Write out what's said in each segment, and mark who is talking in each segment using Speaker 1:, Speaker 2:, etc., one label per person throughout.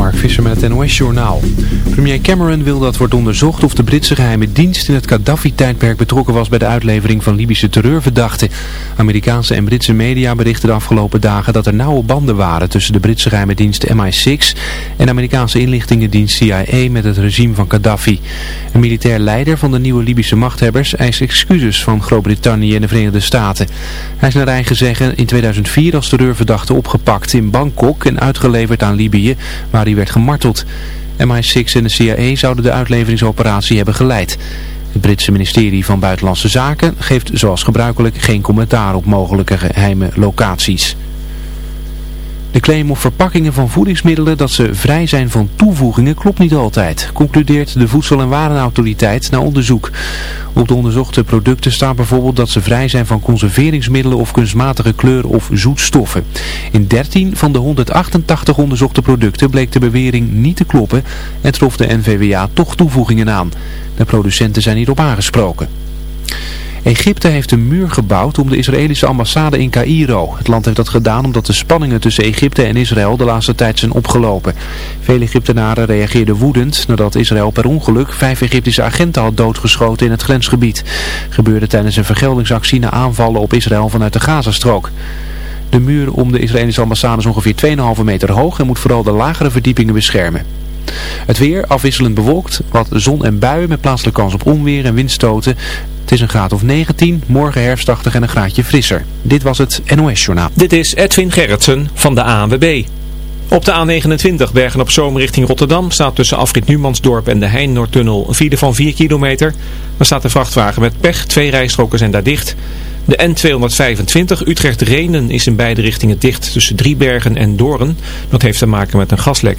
Speaker 1: Mark Visser met het NOS-journaal. Premier Cameron wil dat wordt onderzocht of de Britse geheime dienst in het Gaddafi-tijdperk betrokken was bij de uitlevering van Libische terreurverdachten. Amerikaanse en Britse media berichten de afgelopen dagen dat er nauwe banden waren tussen de Britse geheime dienst MI6 en de Amerikaanse inlichtingendienst CIA met het regime van Gaddafi. Een militair leider van de nieuwe Libische machthebbers eist excuses van Groot-Brittannië en de Verenigde Staten. Hij is naar eigen zeggen in 2004 als terreurverdachte opgepakt in Bangkok en uitgeleverd aan Libië, waar hij werd gemarteld. MI6 en de CIA zouden de uitleveringsoperatie hebben geleid. Het Britse ministerie van Buitenlandse Zaken geeft zoals gebruikelijk geen commentaar op mogelijke geheime locaties. De claim op verpakkingen van voedingsmiddelen dat ze vrij zijn van toevoegingen klopt niet altijd, concludeert de Voedsel- en Warenautoriteit na onderzoek. Op de onderzochte producten staat bijvoorbeeld dat ze vrij zijn van conserveringsmiddelen of kunstmatige kleur of zoetstoffen. In 13 van de 188 onderzochte producten bleek de bewering niet te kloppen en trof de NVWA toch toevoegingen aan. De producenten zijn hierop aangesproken. Egypte heeft een muur gebouwd om de Israëlische ambassade in Cairo. Het land heeft dat gedaan omdat de spanningen tussen Egypte en Israël de laatste tijd zijn opgelopen. Veel Egyptenaren reageerden woedend nadat Israël per ongeluk vijf Egyptische agenten had doodgeschoten in het grensgebied. Gebeurde tijdens een vergeldingsactie na aanvallen op Israël vanuit de Gazastrook. De muur om de Israëlische ambassade is ongeveer 2,5 meter hoog en moet vooral de lagere verdiepingen beschermen. Het weer afwisselend bewolkt, wat zon en buien met plaatselijke kans op onweer en windstoten. Het is een graad of 19, morgen herfstachtig en een graadje frisser. Dit was het NOS Journaal.
Speaker 2: Dit is Edwin Gerritsen van de ANWB. Op de A29 Bergen op Zoom richting Rotterdam staat tussen Afrit Numansdorp en de Heijn-Noordtunnel een file van 4 kilometer. Er staat een vrachtwagen met pech, twee rijstroken zijn daar dicht. De N225 Utrecht-Renen is in beide richtingen dicht tussen Driebergen en Doorn. Dat heeft te maken met een gaslek.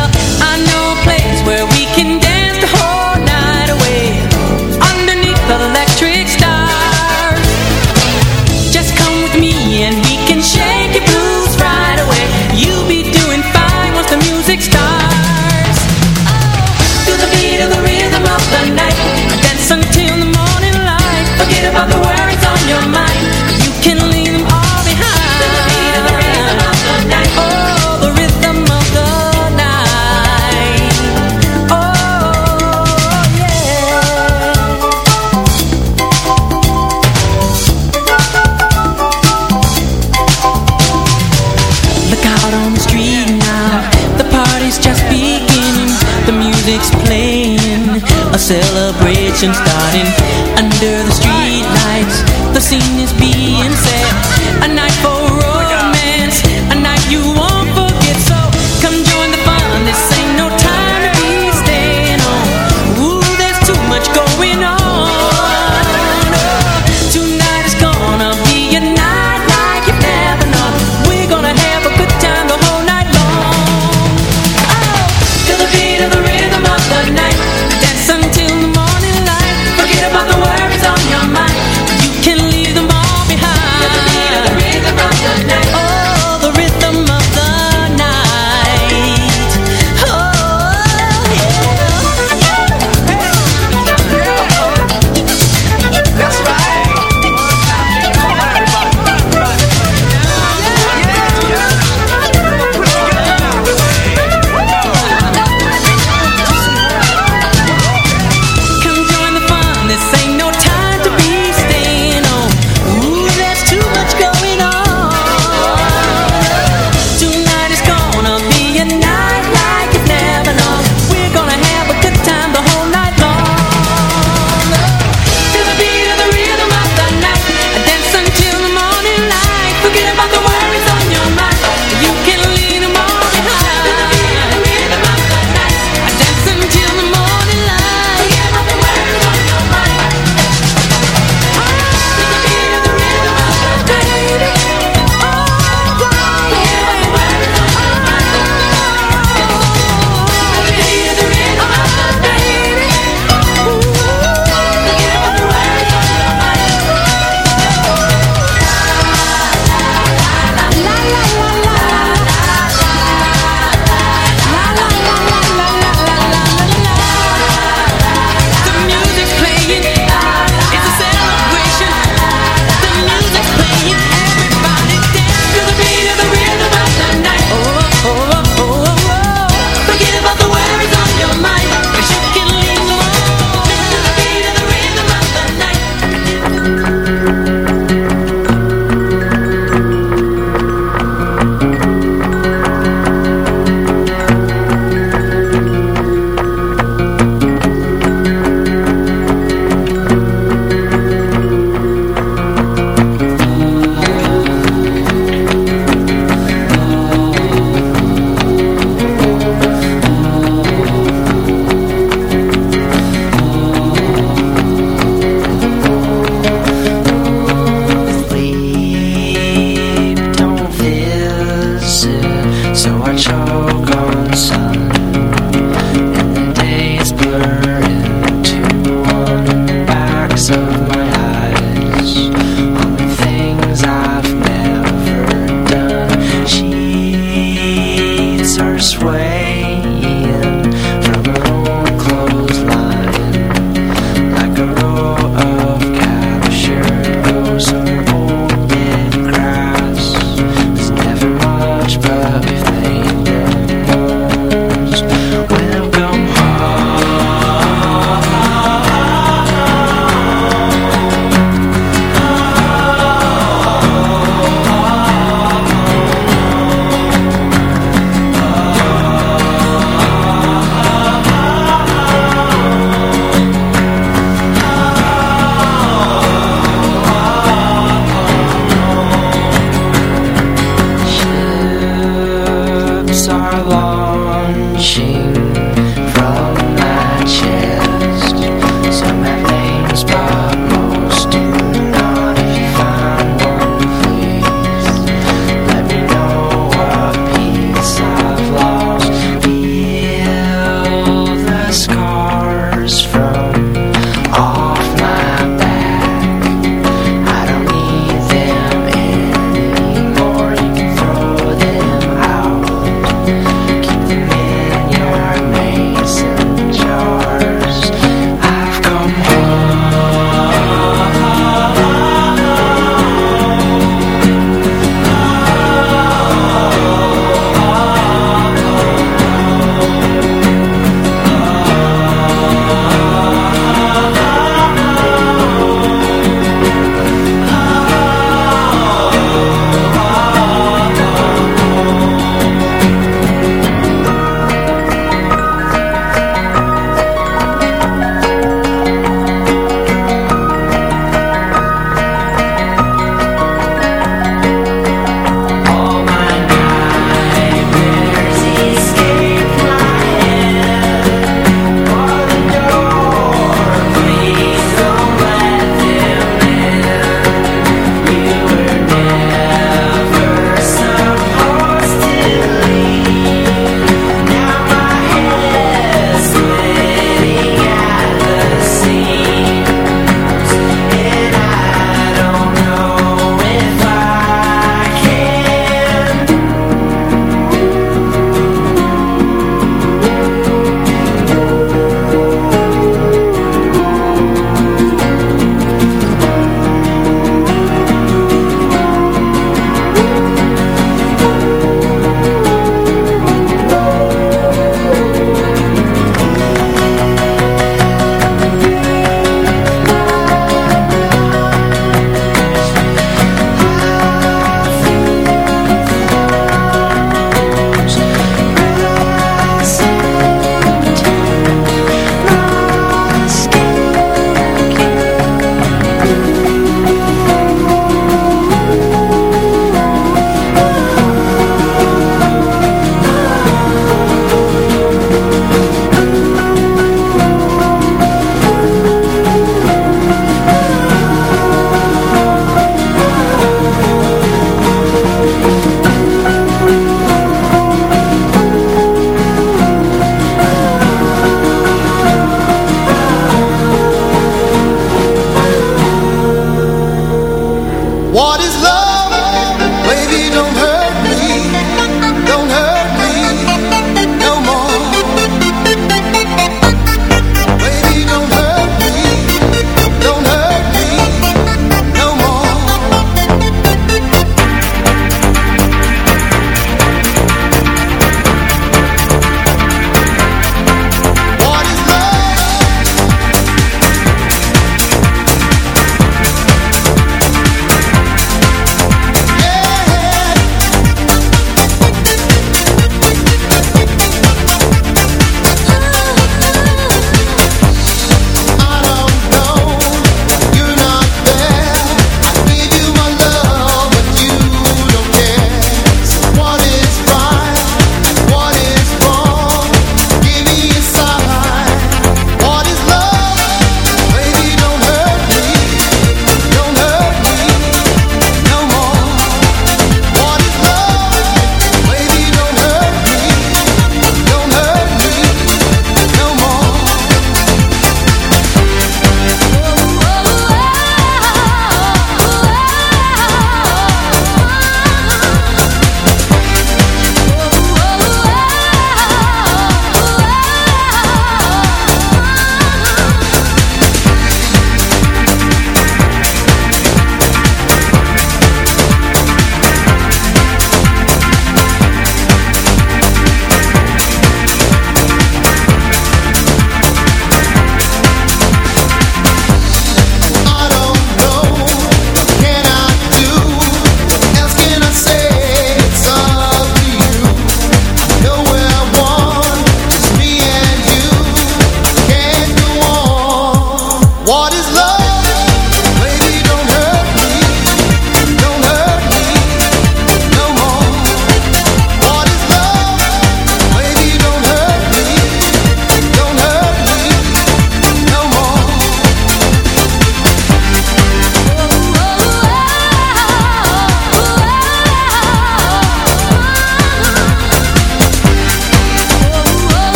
Speaker 3: conversation starting.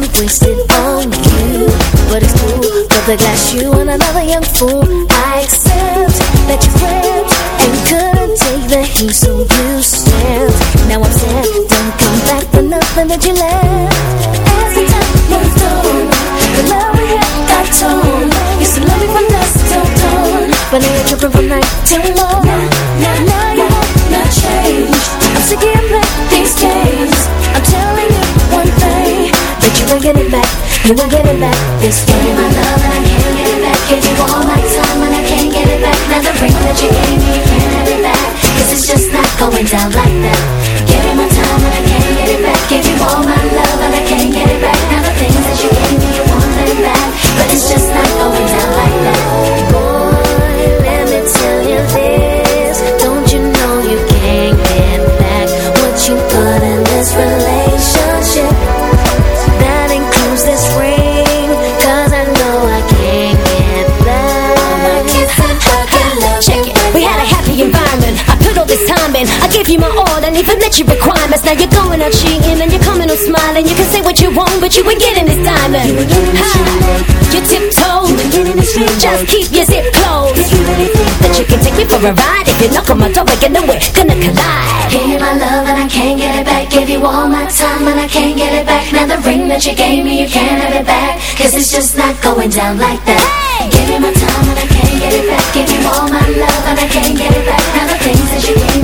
Speaker 4: Been wasted on you. But it's cool, but the glass you and another young fool. I accept that you flipped and couldn't take the heat, so you stepped. Now I'm sad, don't come back for nothing that you left. As the time moved on, the love we had got torn. Used to love me from dusk till dawn, but now you're tripping from night till morn. Now, now you wanna change. I'm sick of you ain't getting back, you ain't getting back this
Speaker 5: Give me my love and I can't get it back. Give you all my time and I can't get it back. Now the ring that you gave me, you can't have it back. Cause it's just not going down like that. Give me my time and I can't get it back. Give you all my love and I can't get it back. Now the things that you gave me, you want them back. But it's just not
Speaker 4: and even met your requirements. Now you're going out cheating and you're coming out smiling. You can say what you want, but you ain't getting this diamond. You tiptoe. Just keep your zip closed. That you can take me for a ride. If you knock on my door again, then we're gonna collide.
Speaker 5: Give you my love and I can't get it back. Give you all my time and I can't get it back. Now the ring that you gave me, you can't have it back. Cause it's just not going down like that. Give you my time and I can't get it back. Give you all my love and I can't get it back. Now the things that you gave me,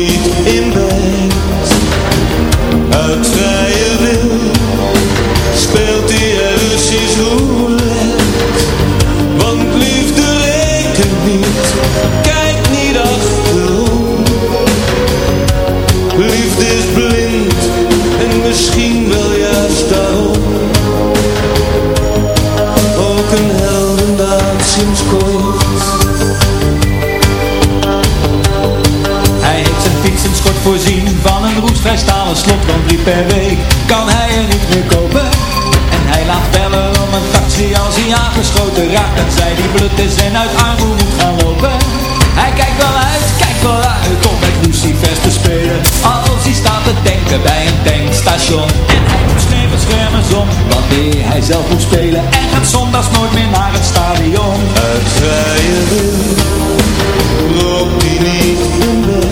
Speaker 6: Uit vrije wil speelt er Russisch roulette. Want liefde rekent niet, kijk niet achterom. Liefde is blind en misschien wel juist daarom. Ook een heldendaad sinds kort. Hij heeft zijn fietsenschort voorzien van roestvrij stalen slot Want drie per week kan hij er niet meer kopen. En hij laat bellen om een taxi als hij aangeschoten raakt. Dat zij die blut is en uit armoede moet gaan lopen. Hij kijkt wel uit, kijkt wel uit om met lucifers te spelen. Als hij staat te tanken bij een tankstation. En hij moet sneeuwen schermen om wanneer hij zelf moet spelen. En gaat zondags nooit meer naar het stadion. Uit vrije wil hij niet.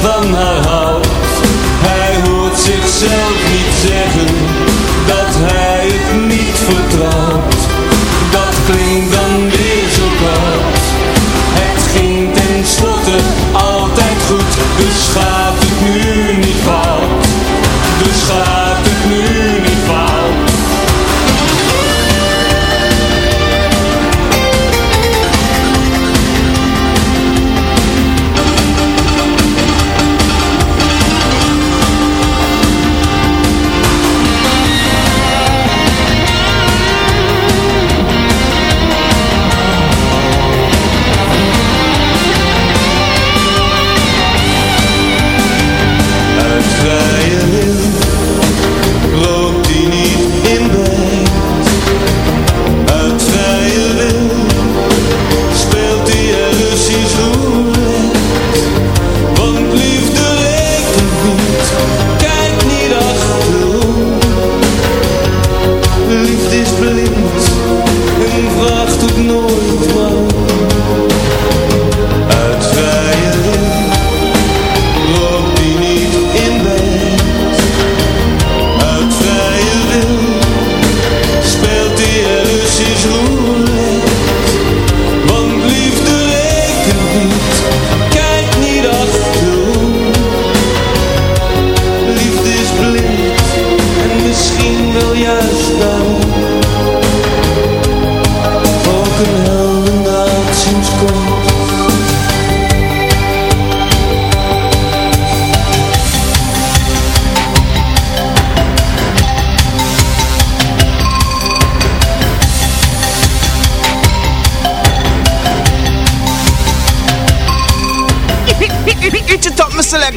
Speaker 7: Van haar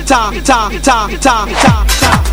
Speaker 8: ta, ta, ta, ta, ta, ta.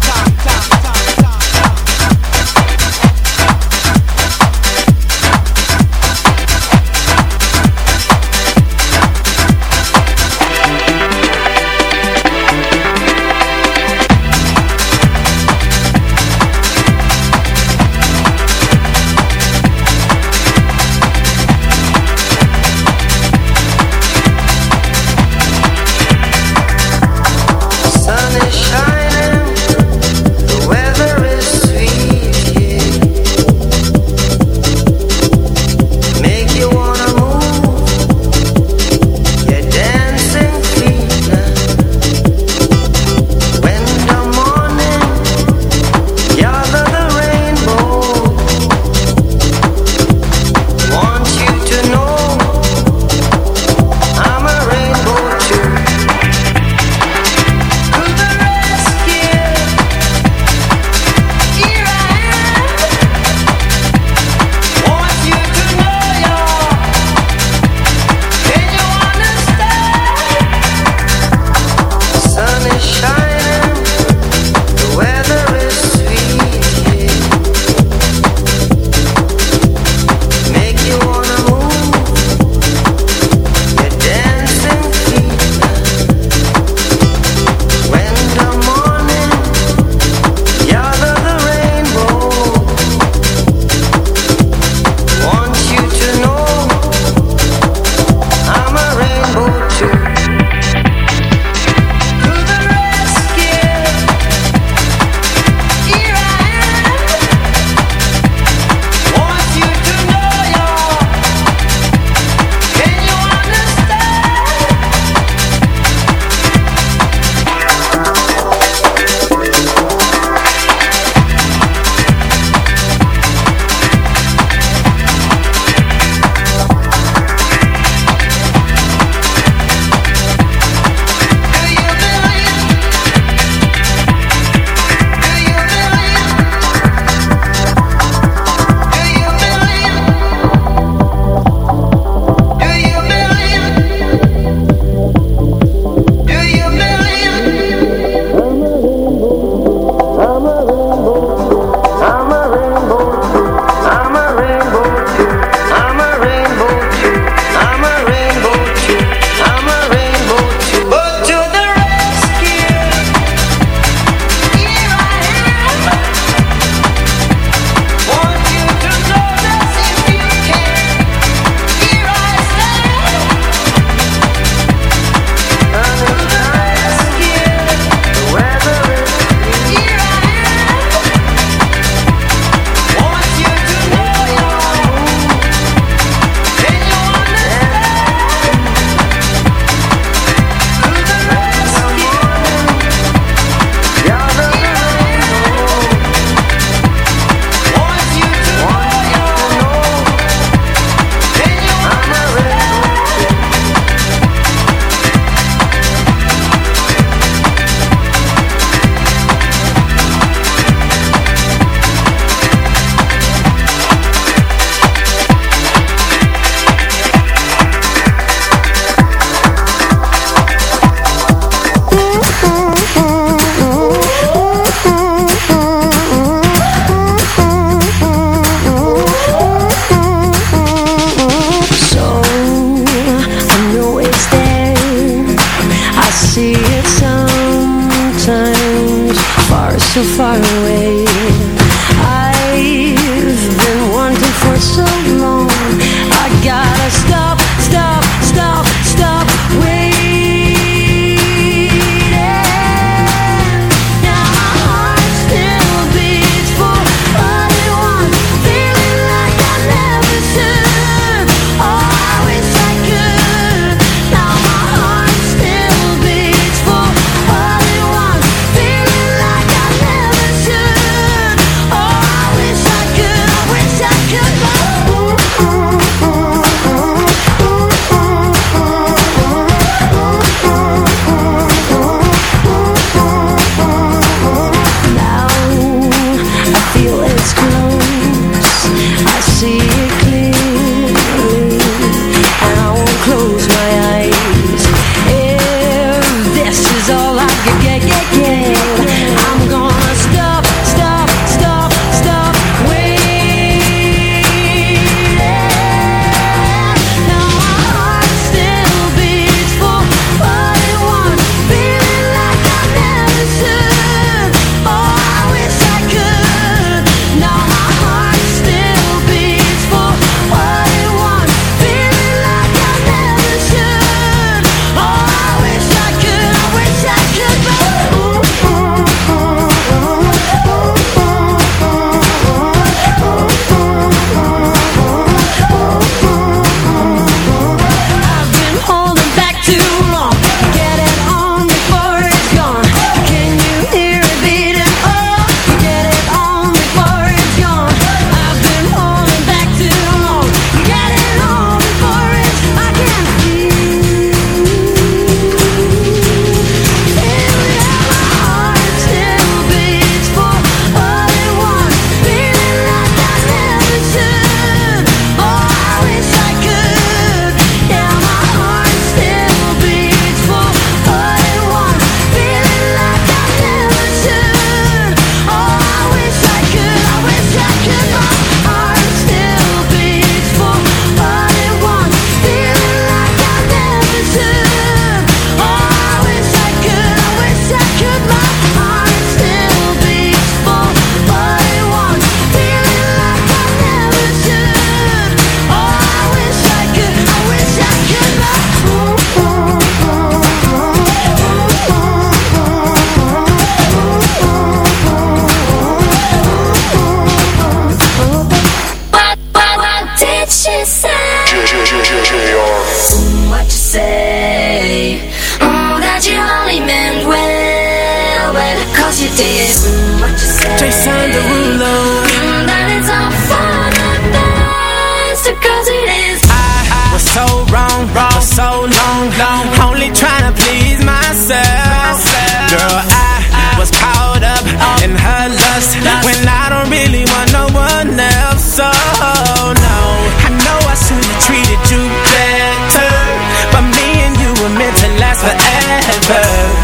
Speaker 9: Yeah.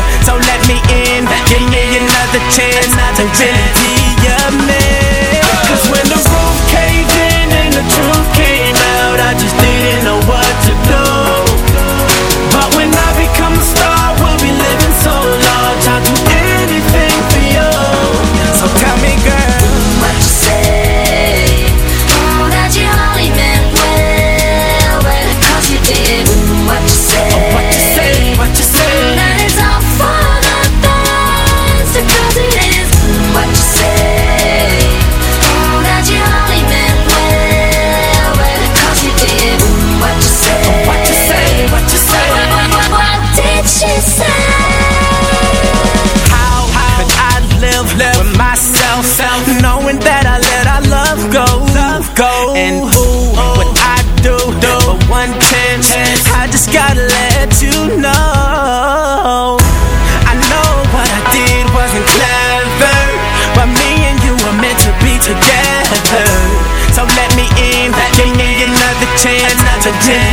Speaker 5: The
Speaker 10: day.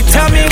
Speaker 10: tell me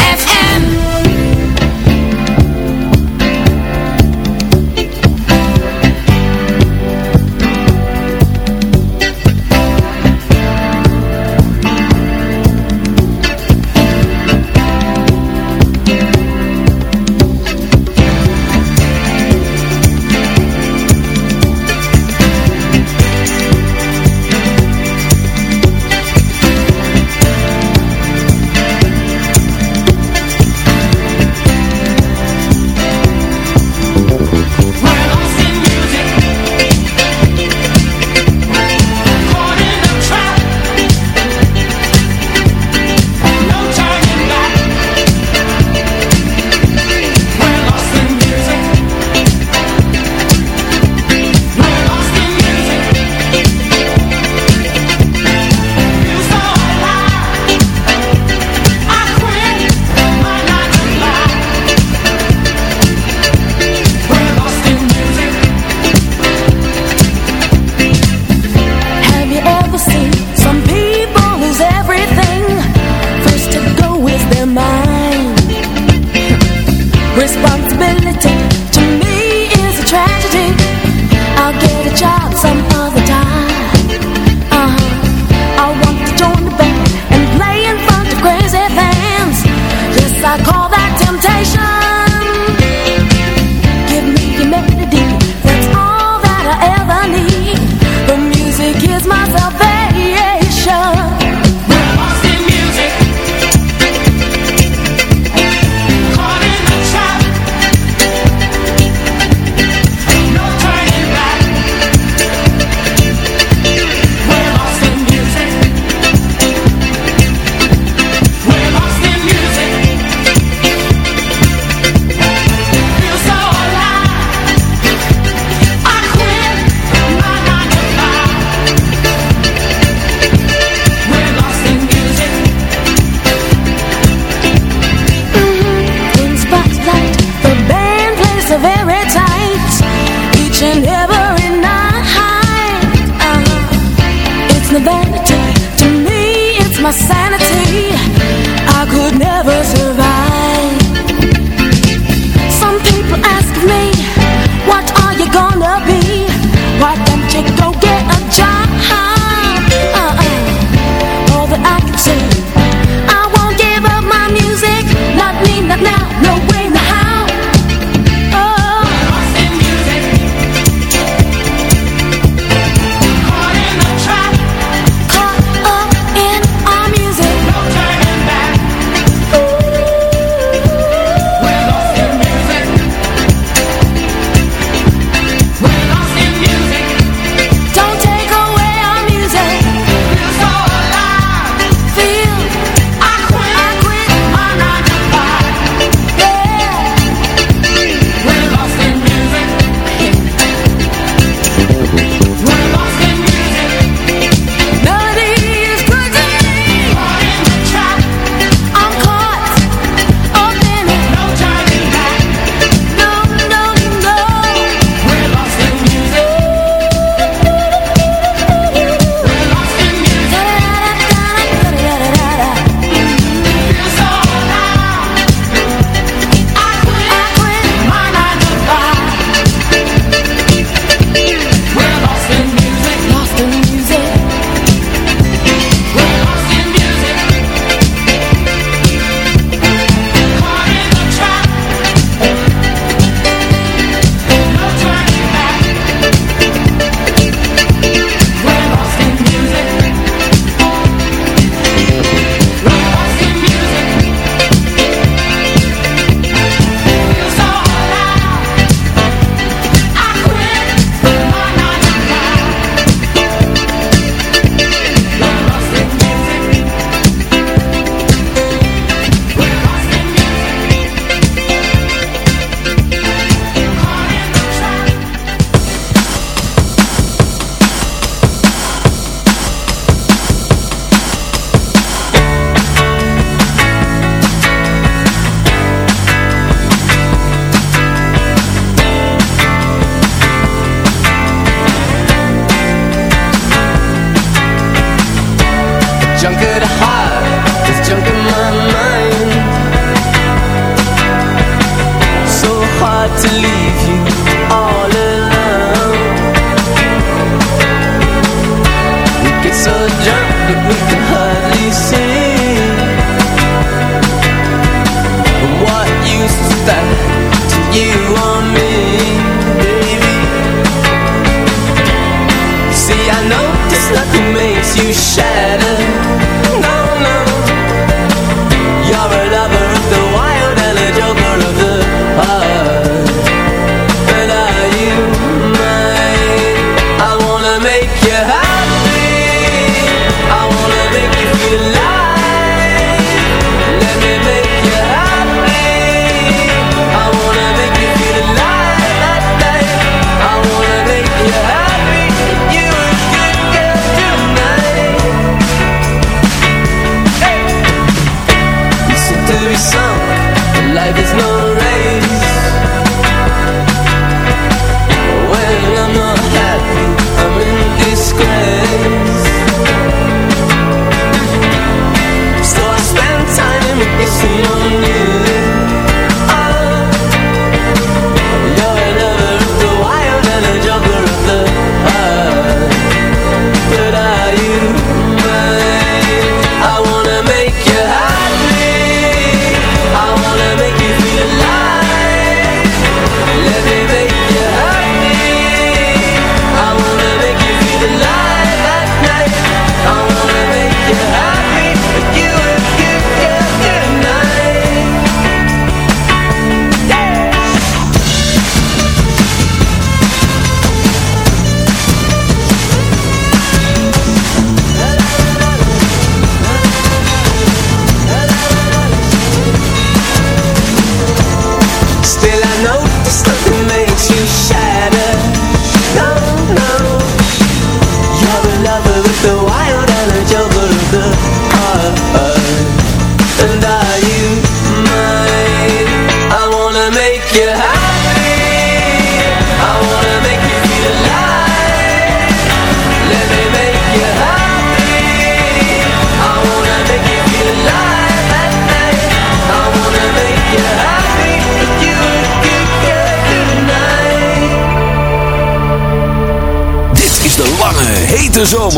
Speaker 11: my sanity.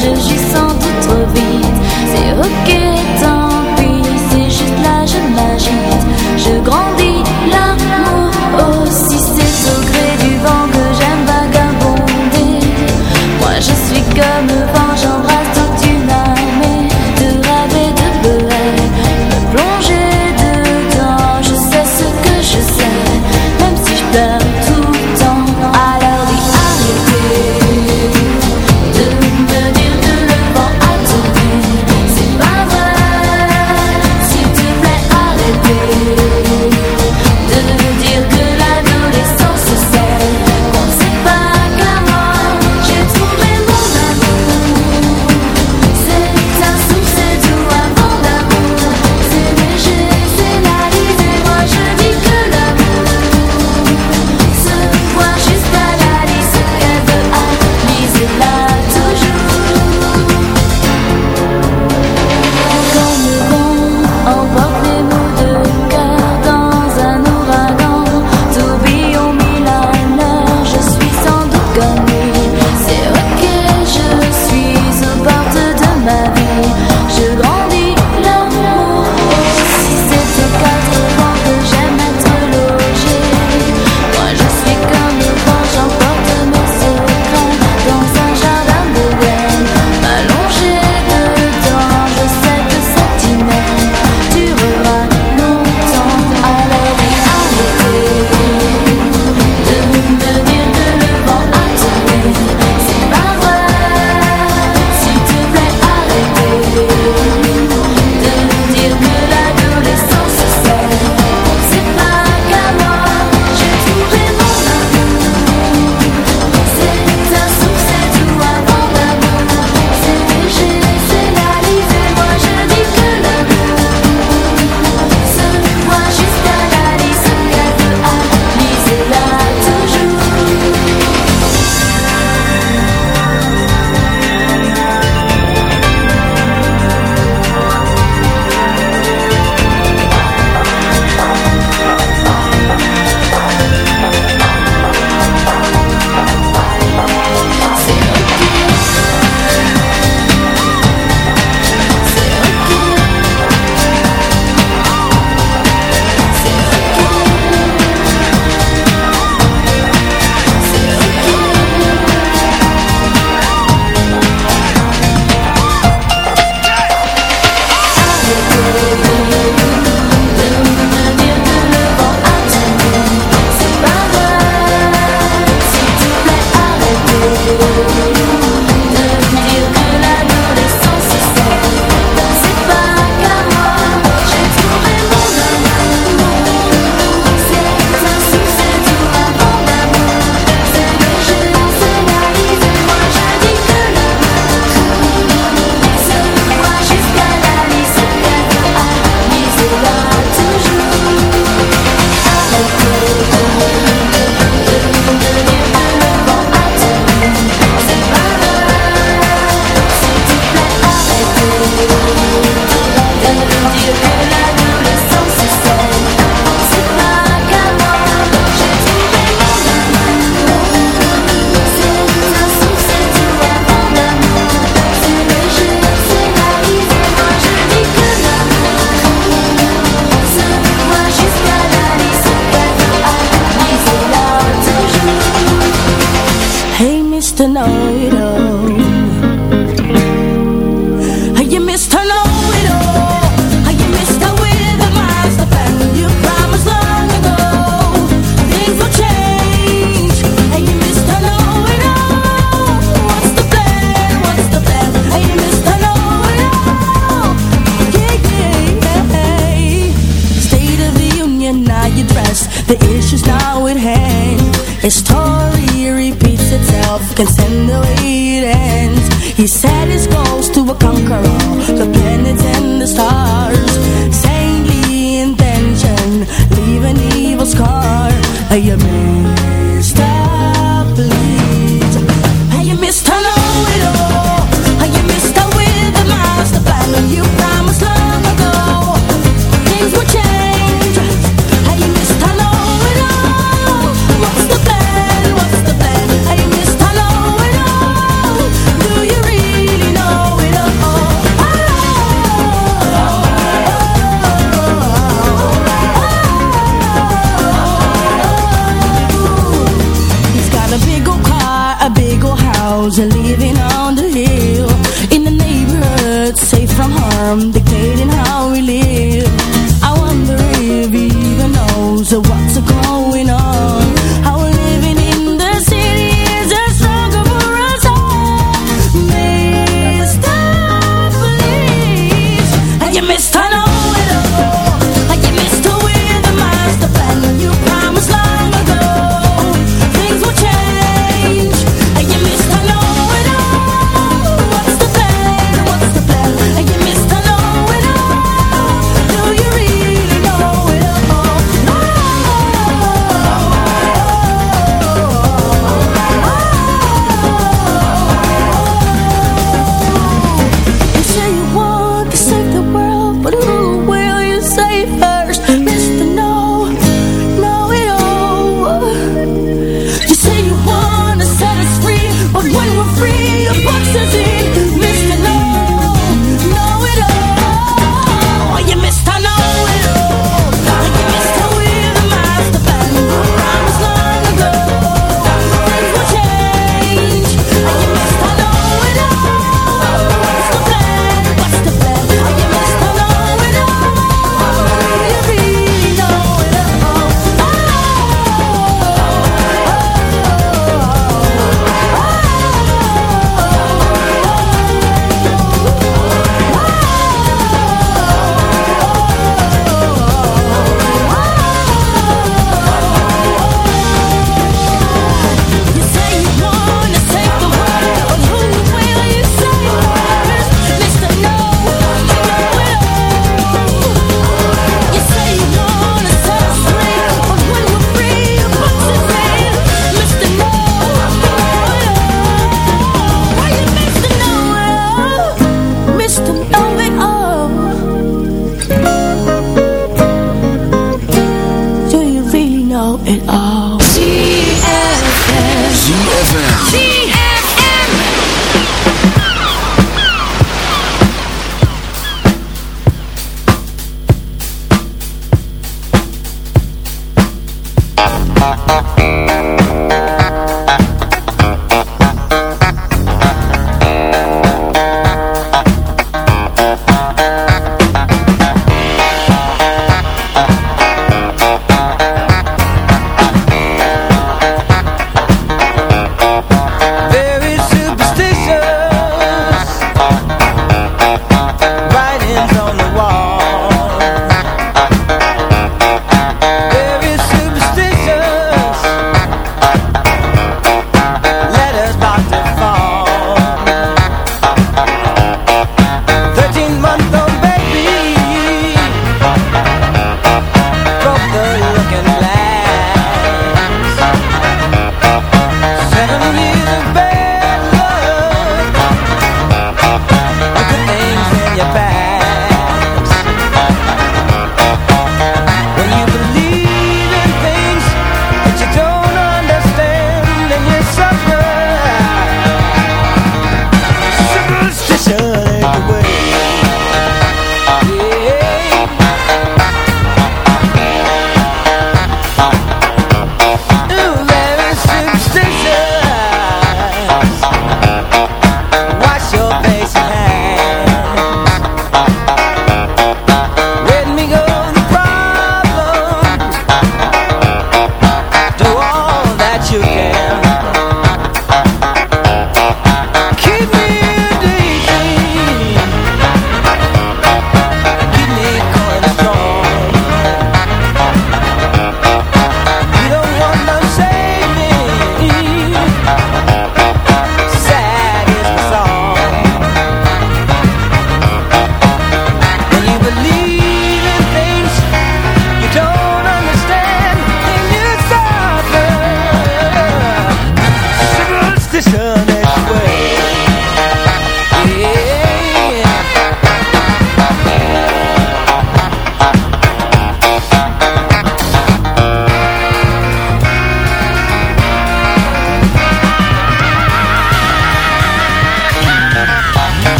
Speaker 4: Je